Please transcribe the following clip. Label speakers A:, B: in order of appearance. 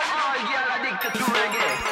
A: eso de que addicted to reggae.